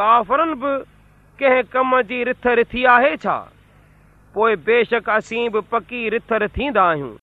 ڪافرن به ڪنهن ڪم جي رٿ رٿي آهي ڇا؟ پوءِ بيشڪ اسين به پڪي رٿر ٿيندا آهيون.